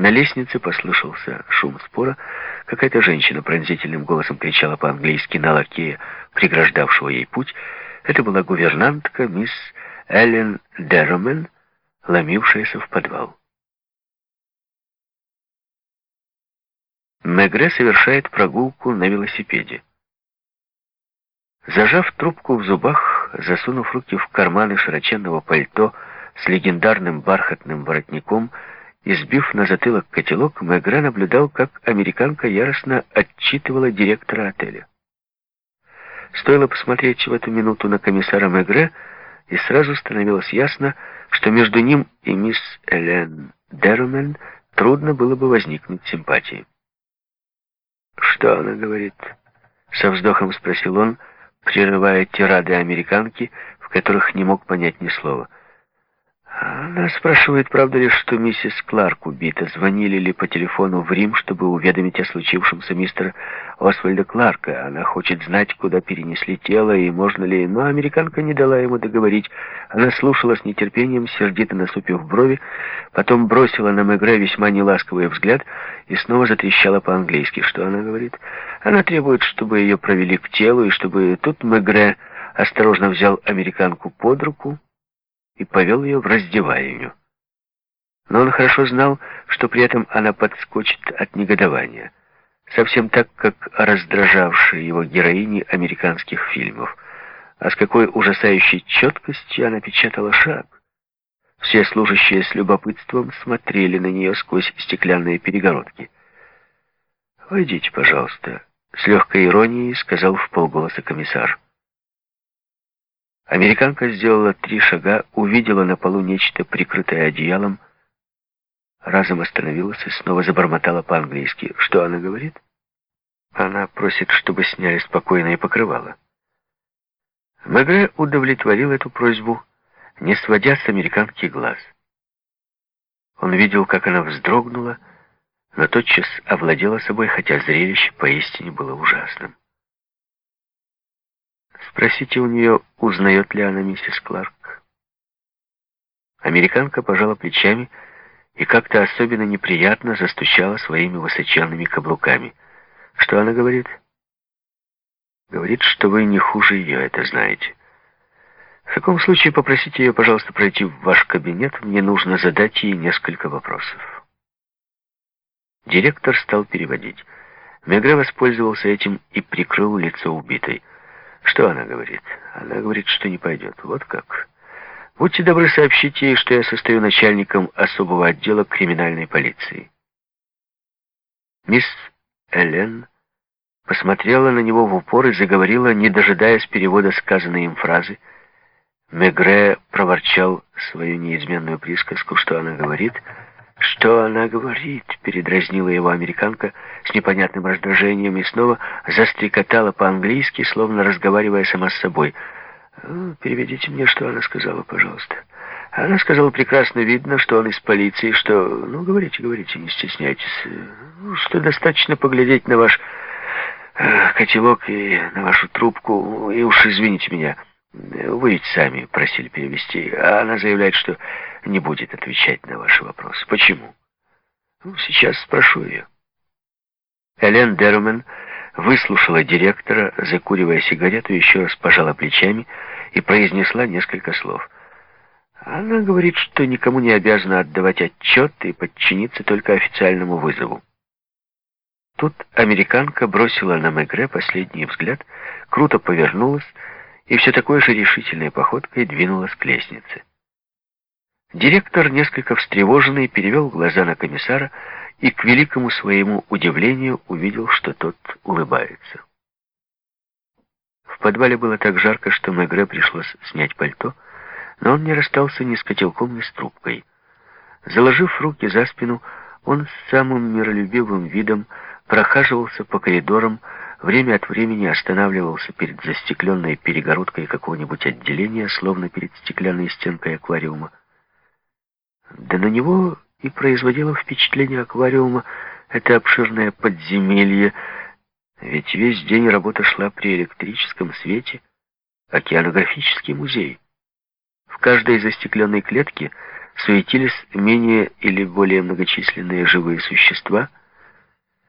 На лестнице послышался шум спора. Какая-то женщина пронзительным голосом кричала по-английски на лакея, преграждавшего ей путь. Это была гувернантка мисс Эллен Дерромен, ломившаяся в подвал. Мегре совершает прогулку на велосипеде. Зажав трубку в зубах, засунув руки в карманы широченного пальто с легендарным бархатным воротником, избив на затылок котелок, Мегре наблюдал, как американка яростно отчитывала директора отеля. Стоило посмотреть в эту минуту на комиссара Мегре, и сразу становилось ясно, что между ним и мисс Элен Дерумен трудно было бы возникнуть симпатии. «Что она говорит?» — со вздохом спросил он, прерывая тирады американки, в которых не мог понять ни слова — она спрашивает, правда ли, что миссис Кларк убита. Звонили ли по телефону в Рим, чтобы уведомить о случившемся мистера Освальда Кларка. Она хочет знать, куда перенесли тело и можно ли... Но американка не дала ему договорить. Она слушала с нетерпением, сердито насупив брови, потом бросила на Мегре весьма неласковый взгляд и снова затрещала по-английски. Что она говорит? Она требует, чтобы ее провели к телу, и чтобы тут Мегре осторожно взял американку под руку, и повел ее в раздевальню. Но он хорошо знал, что при этом она подскочит от негодования. Совсем так, как раздражавшие его героини американских фильмов. А с какой ужасающей четкостью она печатала шаг. Все служащие с любопытством смотрели на нее сквозь стеклянные перегородки. «Войдите, пожалуйста», — с легкой иронией сказал в полголоса комиссар. Американка сделала три шага, увидела на полу нечто, прикрытое одеялом, разом остановилась и снова забормотала по-английски. Что она говорит? Она просит, чтобы сняли спокойное покрывало. Мегре удовлетворил эту просьбу, не сводя с американки глаз. Он видел, как она вздрогнула, но тотчас овладела собой, хотя зрелище поистине было ужасным. Спросите у нее, узнает ли она миссис Кларк. Американка пожала плечами и как-то особенно неприятно застучала своими высоченными каблуками. Что она говорит? Говорит, что вы не хуже ее это знаете. В таком случае попросите ее, пожалуйста, пройти в ваш кабинет. Мне нужно задать ей несколько вопросов. Директор стал переводить. Мегре воспользовался этим и прикрыл лицо убитой. Что она говорит? Она говорит, что не пойдет. Вот как. Будьте добры, сообщите ей, что я состою начальником особого отдела криминальной полиции. Мисс Элен посмотрела на него в упор и заговорила, не дожидаясь перевода сказанной им фразы. Мегре проворчал свою неизменную присказку, что она говорит — «Что она говорит?» — передразнила его американка с непонятным раздражением и снова застрекотала по-английски, словно разговаривая сама с собой. «Э, «Переведите мне, что она сказала, пожалуйста». Она сказала, прекрасно видно, что он из полиции, что... Ну, говорите, говорите, не стесняйтесь. Ну, что достаточно поглядеть на ваш э, котелок и на вашу трубку, и уж извините меня». Вы ведь сами просили перевести, а она заявляет, что не будет отвечать на ваши вопросы. Почему? Ну, сейчас спрошу ее. Элен Дермен выслушала директора, закуривая сигарету, еще раз пожала плечами и произнесла несколько слов. Она говорит, что никому не обязана отдавать отчет и подчиниться только официальному вызову. Тут американка бросила на Мегре последний взгляд, круто повернулась и все такой же решительной походкой двинулась к лестнице. Директор, несколько встревоженный, перевел глаза на комиссара и, к великому своему удивлению, увидел, что тот улыбается. В подвале было так жарко, что Мегре пришлось снять пальто, но он не расстался ни с котелком, ни с трубкой. Заложив руки за спину, он с самым миролюбивым видом прохаживался по коридорам, время от времени останавливался перед застекленной перегородкой какого-нибудь отделения, словно перед стеклянной стенкой аквариума. Да на него и производило впечатление аквариума это обширное подземелье, ведь весь день работа шла при электрическом свете, океанографический музей. В каждой застекленной клетке суетились менее или более многочисленные живые существа,